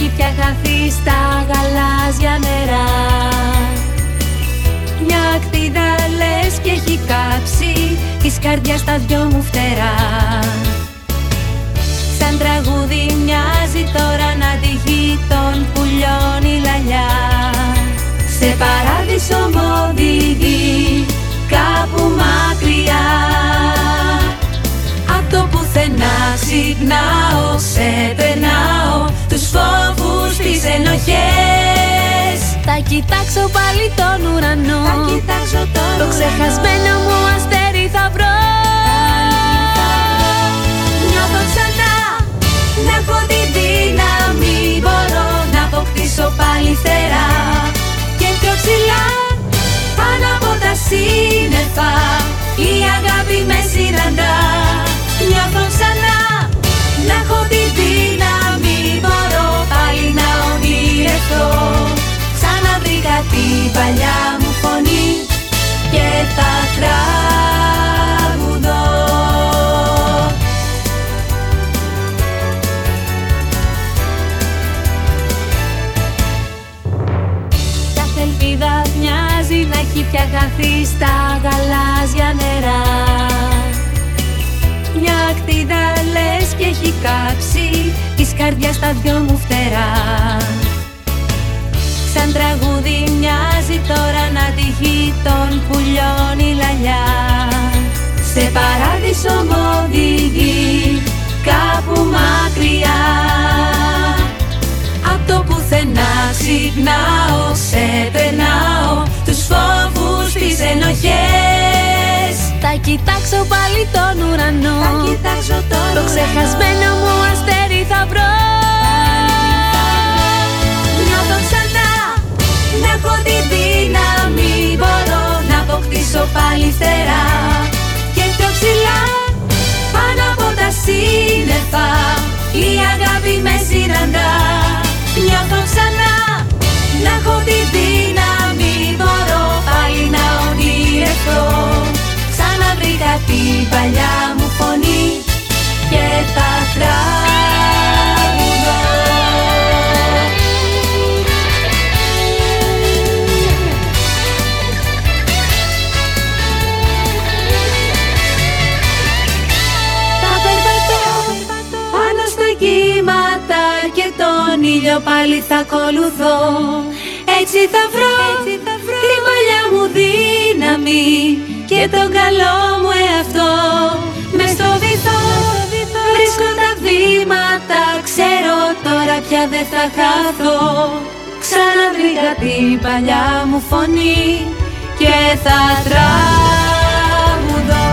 έχει πια χαθεί στα γαλάζια νερά. Μια ακτίδα λες και έχει κάψει της καρδιάς τα δυο μου φτερά. Σαν τραγούδι μοιάζει τώρα να τη γη των πουλιών η λαλιά. Σε παράδεισο μου οδηγεί κάπου μακριά. Απ' το πουθενά ξυπνάω, σε περνάω. Τους φόβους, τις ενοχές. Θα κοιτάξω πάλι τον ουρανό. Θα κοιτάξω τον Το ξεχασμένο μου αστέρι θα βρω. Νιώθω ξανά Να έχω τη δύναμη. Μπορώ να αποκτήσω πάλι φτερά. Και πιο ψηλά Πάνω από τα σύννεφα Η αγάπη με συναντά ελπίδα μοιάζει να έχει πια χαθεί στα γαλάζια νερά των πουλιών η λαλιά. Σε παράδεισο μου οδηγεί κάπου μακριά. Απ' το πουθενά ξυπνάω, σε περνάω Τους φόβους, τις ενοχές. Θα κοιτάξω πάλι τον ουρανό. Θα κοιτάξω τον Το αγάπη με ήλιο πάλι θα ακολουθώ. Έτσι θα βρω τη παλιά μου δύναμη και τον καλό μου εαυτό. Μες στο βυθό βρίσκω τα βήματα Ξέρω τώρα πια δεν θα χαθώ. Ξαναβρήκα την παλιά μου φωνή και θα τραγουδώ.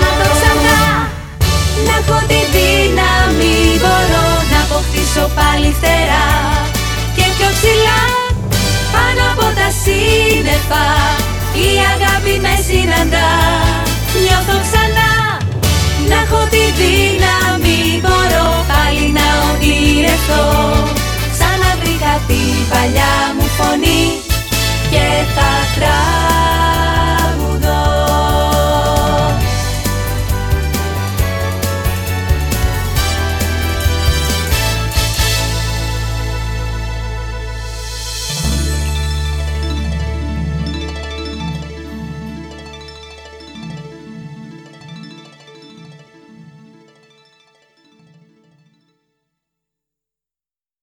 Να το ξανά να έχω τη δύναμη Μπορώ να αποκτήσω πάλι φτερά Και πιο ψηλά Πάνω από τα σύννεφα. Η αγάπη με συναντά Νιώθω ξανά